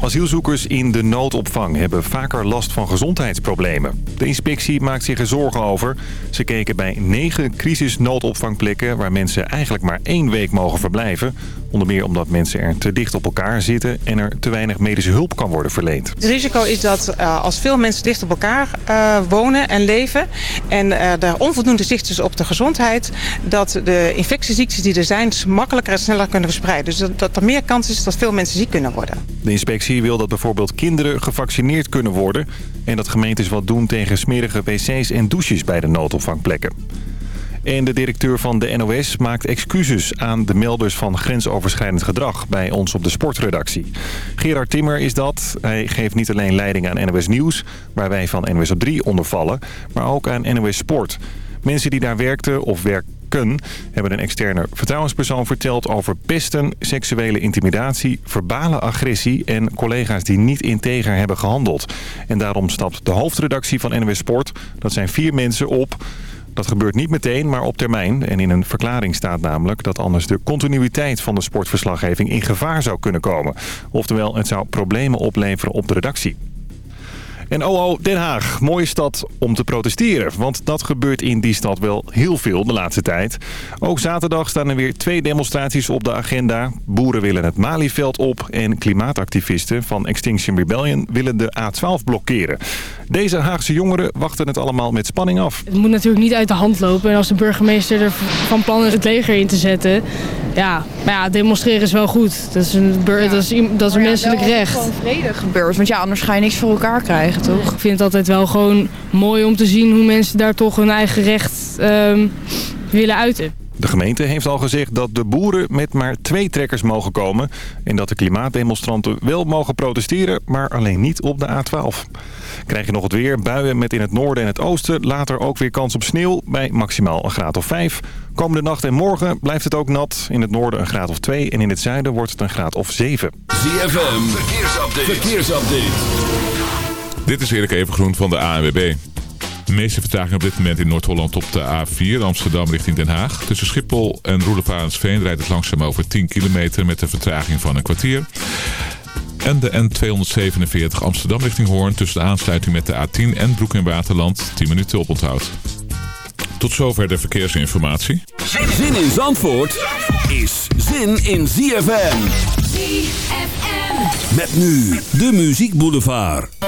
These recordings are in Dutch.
Asielzoekers in de noodopvang hebben vaker last van gezondheidsproblemen. De inspectie maakt zich er zorgen over. Ze keken bij negen crisisnoodopvangplekken waar mensen eigenlijk maar één week mogen verblijven. Onder meer omdat mensen er te dicht op elkaar zitten en er te weinig medische hulp kan worden verleend. Het risico is dat uh, als veel mensen dicht op elkaar uh, wonen en leven en uh, er onvoldoende zicht is op de gezondheid, dat de infectieziektes die er zijn makkelijker en sneller kunnen verspreiden. Dus dat, dat er meer kans is dat veel mensen ziek kunnen worden. De inspectie wil dat bijvoorbeeld kinderen gevaccineerd kunnen worden en dat gemeentes wat doen tegen smerige wc's en douches bij de noodopvangplekken. En de directeur van de NOS maakt excuses aan de melders van grensoverschrijdend gedrag bij ons op de sportredactie. Gerard Timmer is dat. Hij geeft niet alleen leiding aan NOS Nieuws, waar wij van NOS op 3 onder vallen, maar ook aan NOS Sport. Mensen die daar werkten of werken hebben een externe vertrouwenspersoon verteld over pesten, seksuele intimidatie, verbale agressie en collega's die niet integer hebben gehandeld. En daarom stapt de hoofdredactie van NOS Sport, dat zijn vier mensen, op. Dat gebeurt niet meteen, maar op termijn. En in een verklaring staat namelijk dat anders de continuïteit van de sportverslaggeving in gevaar zou kunnen komen. Oftewel, het zou problemen opleveren op de redactie. En oh, oh, Den Haag, mooie stad om te protesteren. Want dat gebeurt in die stad wel heel veel de laatste tijd. Ook zaterdag staan er weer twee demonstraties op de agenda. Boeren willen het Malieveld op en klimaatactivisten van Extinction Rebellion willen de A12 blokkeren. Deze Haagse jongeren wachten het allemaal met spanning af. Het moet natuurlijk niet uit de hand lopen. En als de burgemeester er van plan is het leger in te zetten... Ja, maar ja, demonstreren is wel goed. Dat is een, dat is, dat is een menselijk recht. gewoon vredig gebeurt. Want ja, anders ga je niks voor elkaar krijgen, toch? Ik vind het altijd wel gewoon mooi om te zien hoe mensen daar toch hun eigen recht um, willen uiten. De gemeente heeft al gezegd dat de boeren met maar twee trekkers mogen komen... en dat de klimaatdemonstranten wel mogen protesteren, maar alleen niet op de A12. Krijg je nog het weer, buien met in het noorden en het oosten... later ook weer kans op sneeuw bij maximaal een graad of 5. Komende nacht en morgen blijft het ook nat. In het noorden een graad of 2 en in het zuiden wordt het een graad of 7. ZFM, verkeersupdate. verkeersupdate. Dit is Erik Evengroen van de ANWB. De meeste vertraging op dit moment in Noord-Holland op de A4 Amsterdam richting Den Haag. Tussen Schiphol en Roelevarensveen rijdt het langzaam over 10 kilometer met een vertraging van een kwartier. En de N247 Amsterdam richting Hoorn tussen de aansluiting met de A10 en Broek in Waterland 10 minuten op onthoud. Tot zover de verkeersinformatie. Zin in Zandvoort is zin in ZFM. ZFM. Met nu de Muziek Boulevard.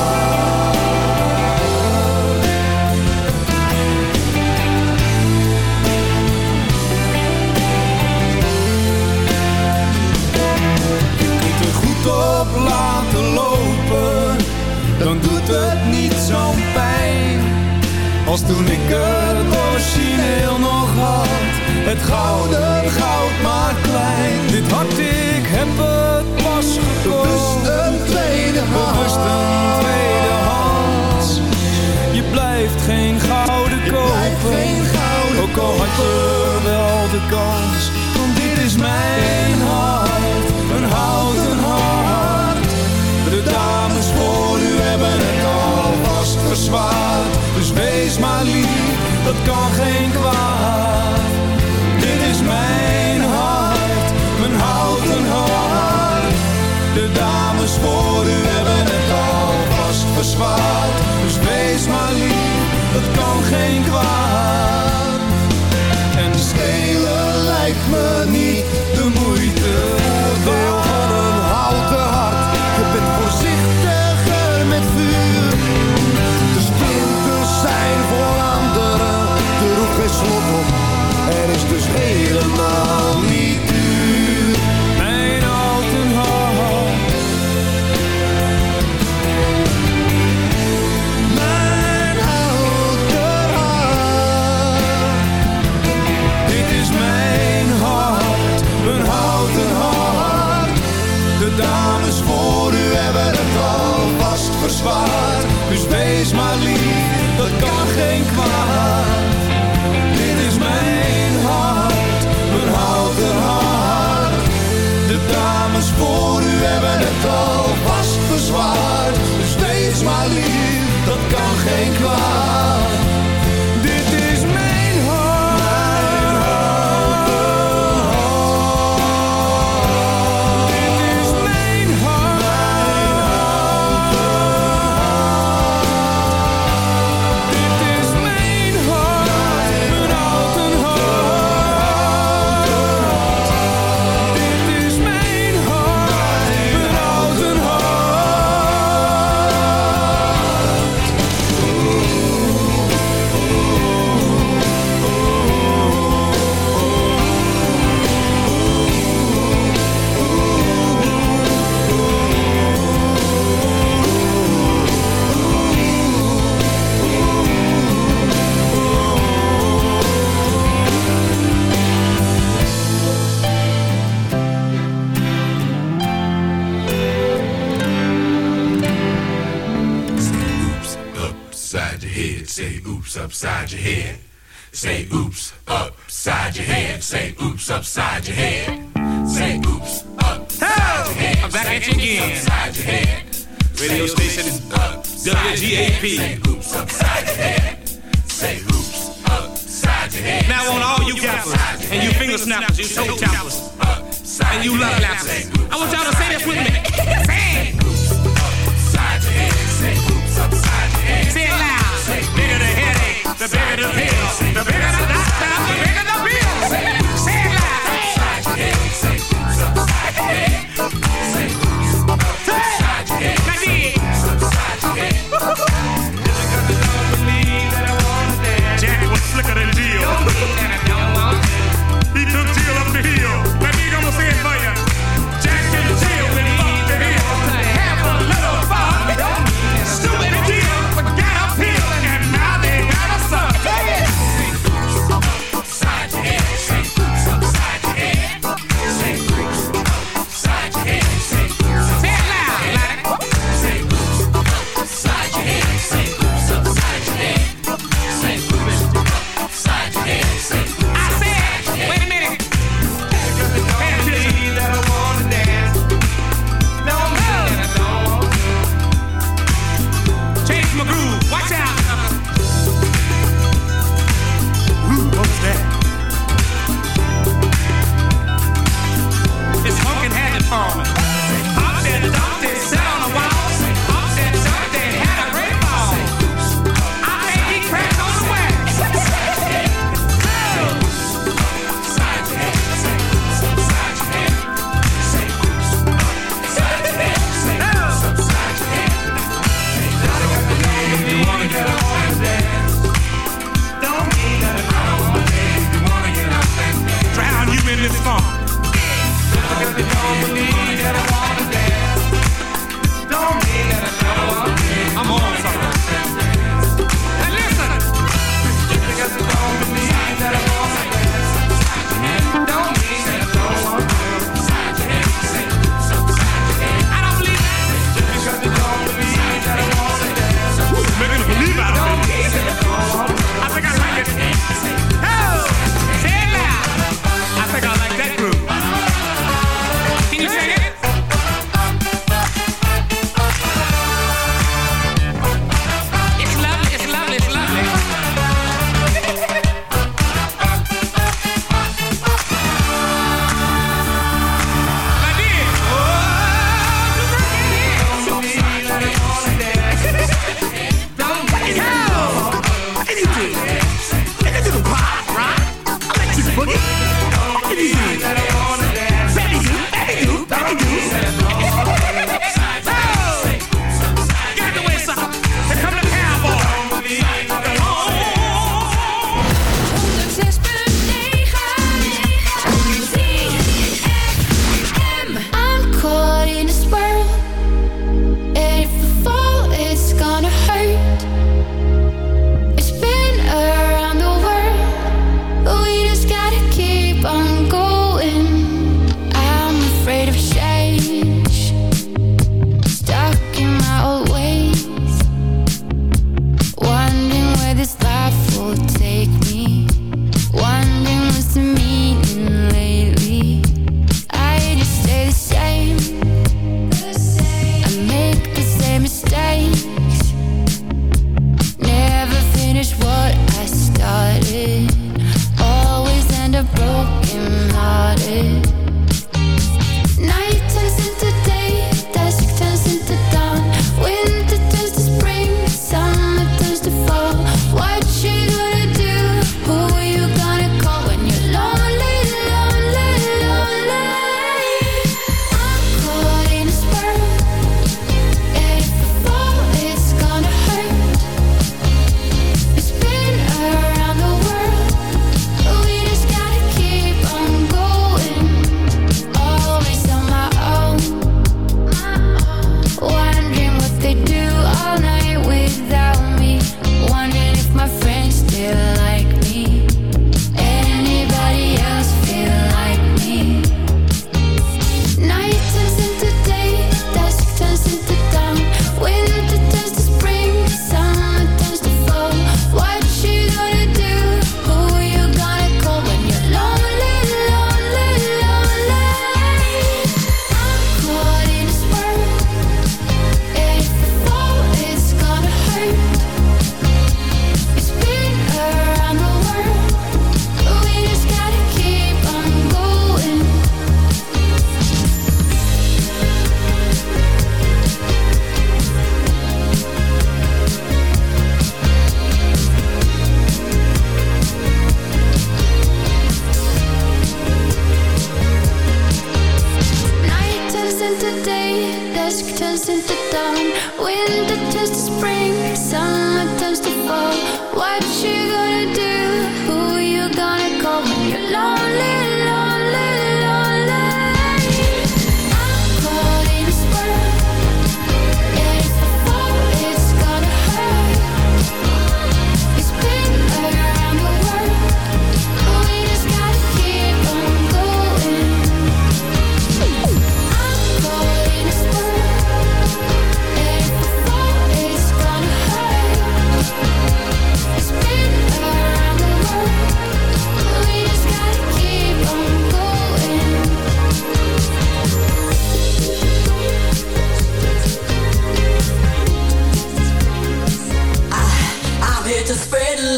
Toen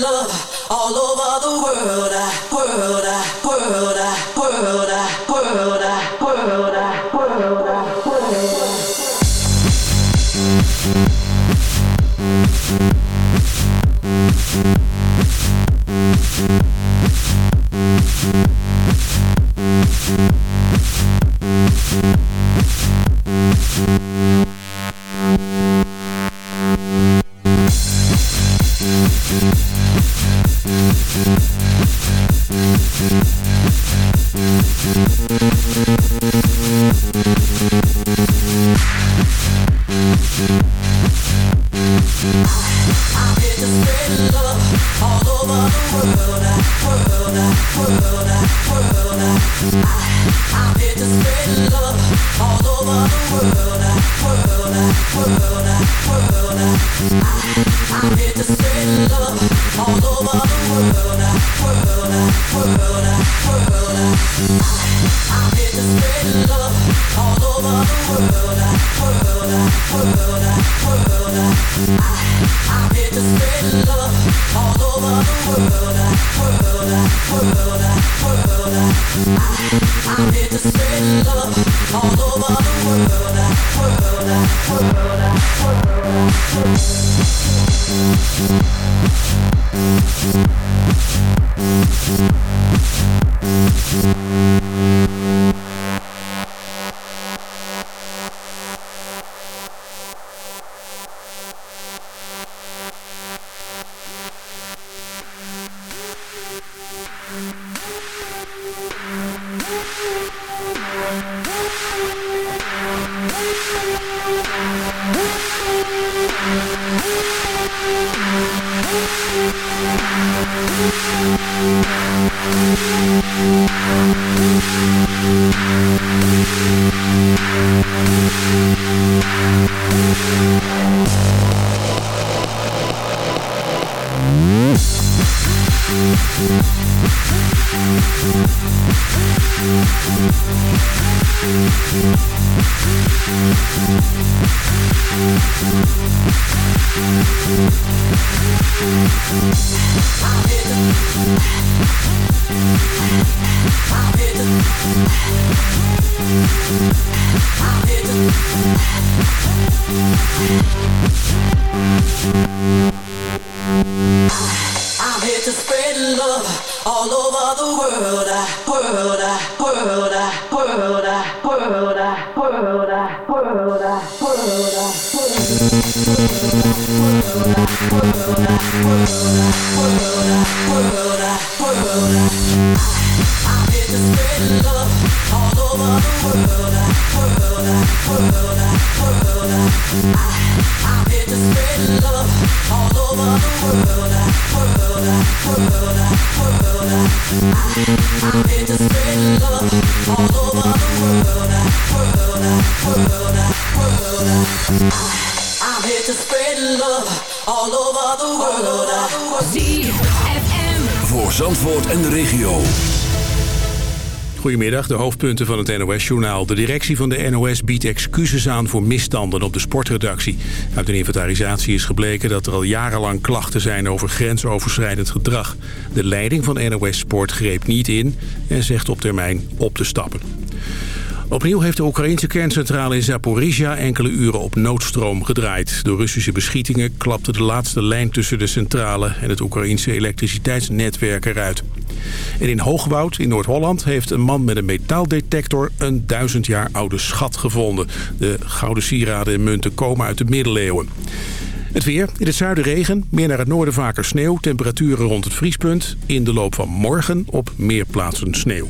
love all over the world, world, world, world. hoofdpunten van het NOS-journaal. De directie van de NOS biedt excuses aan voor misstanden op de sportredactie. Uit een inventarisatie is gebleken dat er al jarenlang klachten zijn over grensoverschrijdend gedrag. De leiding van NOS Sport greep niet in en zegt op termijn op te stappen. Opnieuw heeft de Oekraïnse kerncentrale in Zaporizhia enkele uren op noodstroom gedraaid. Door Russische beschietingen klapte de laatste lijn tussen de centrale en het Oekraïnse elektriciteitsnetwerk eruit. En in Hoogwoud in Noord-Holland heeft een man met een metaaldetector een duizend jaar oude schat gevonden. De gouden sieraden en munten komen uit de middeleeuwen. Het weer. In het zuiden regen, meer naar het noorden vaker sneeuw. Temperaturen rond het vriespunt. In de loop van morgen op meer plaatsen sneeuw.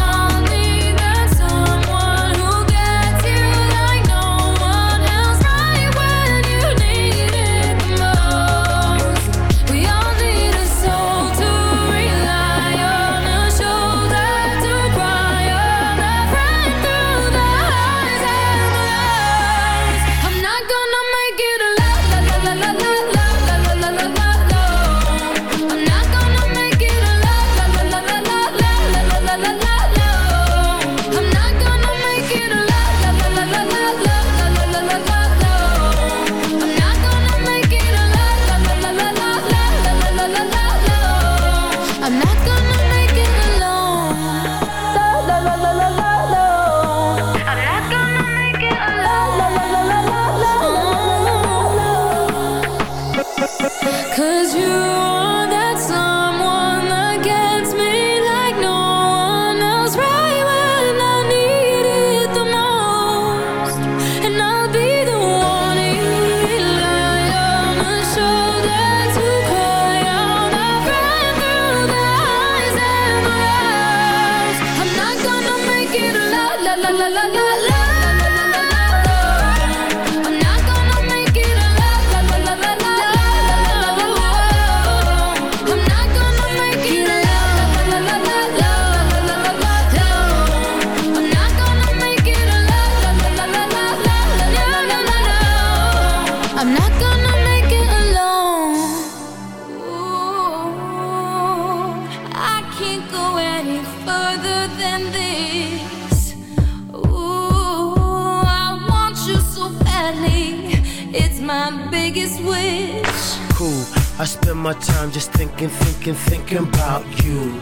go any further than this. Ooh, I want you so badly. It's my biggest wish. cool. I spend my time just thinking, thinking, thinking about you.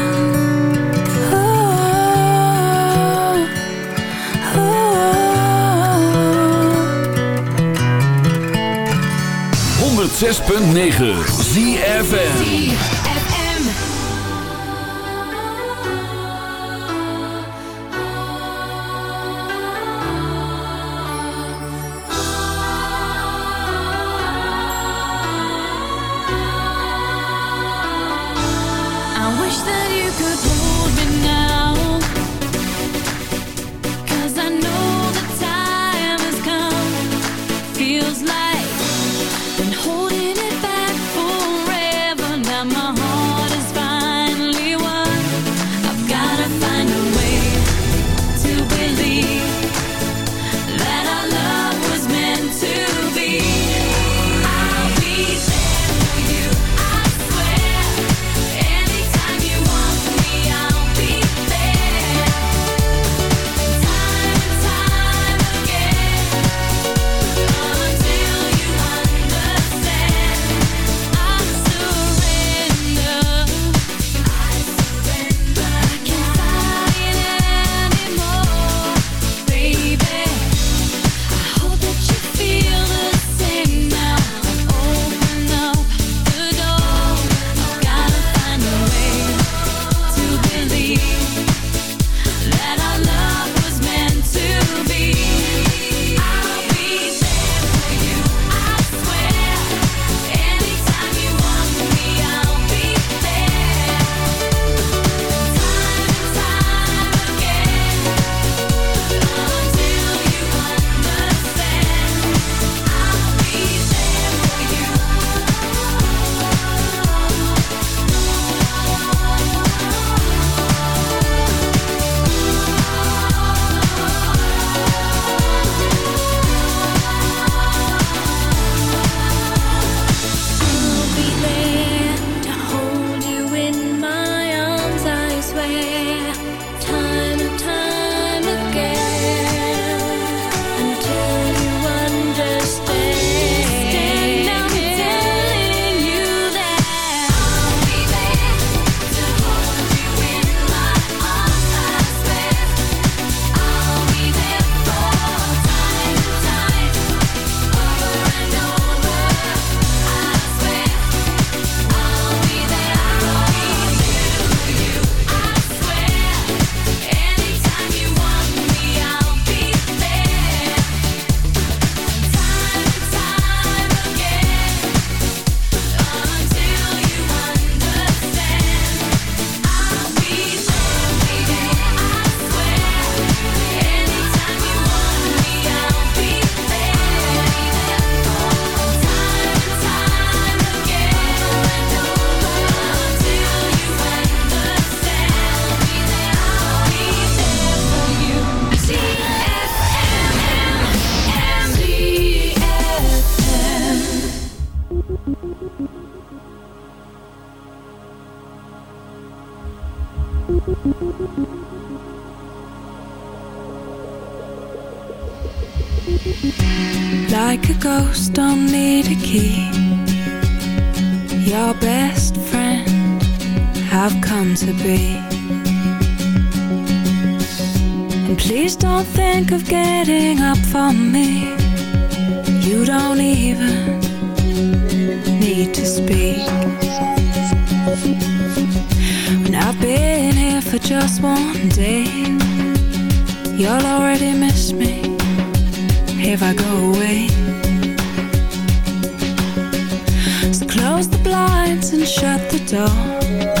106.9 ZFN You'll already miss me. If I go away. So close the blinds and shut the door.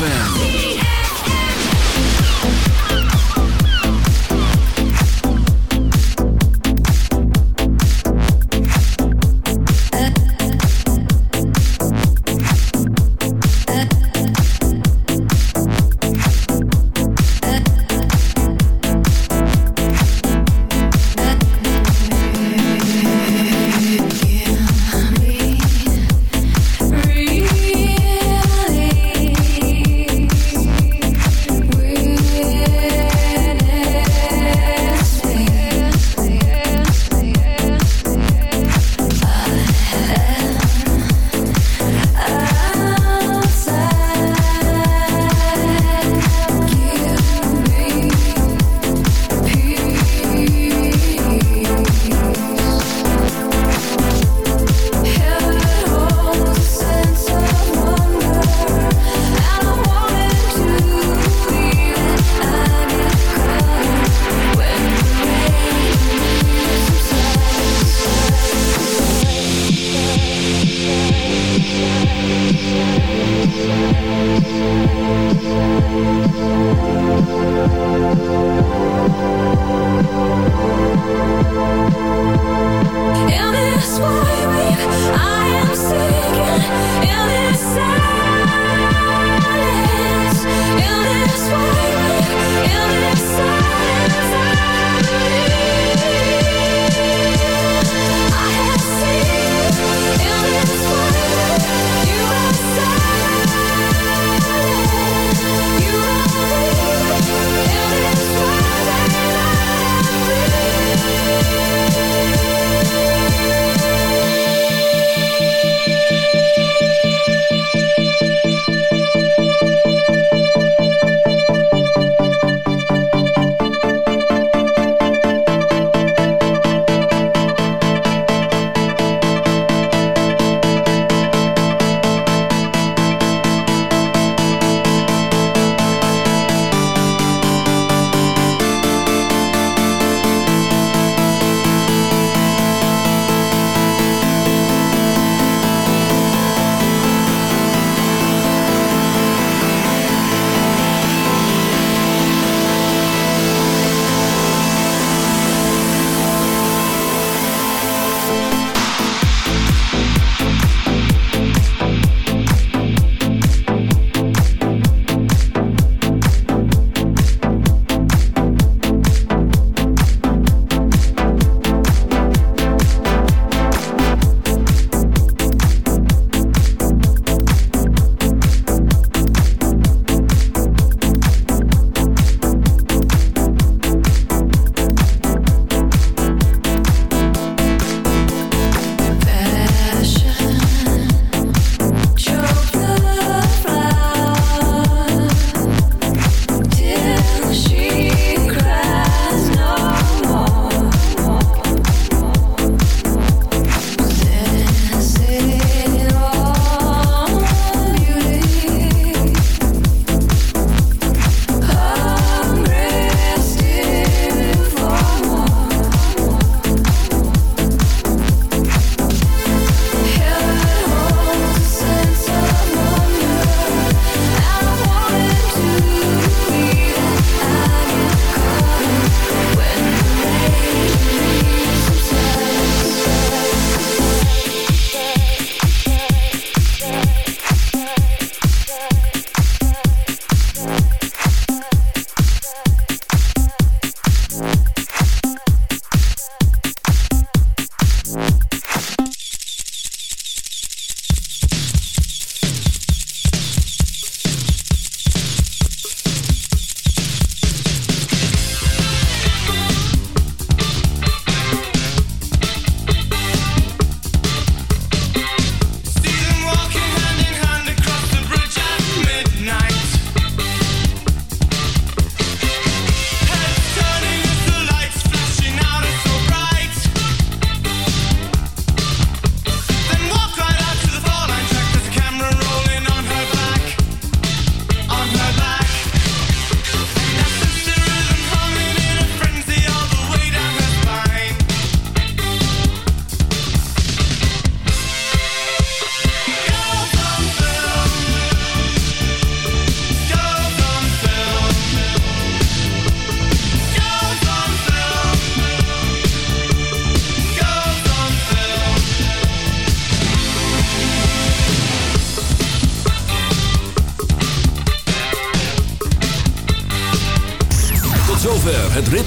ZFM.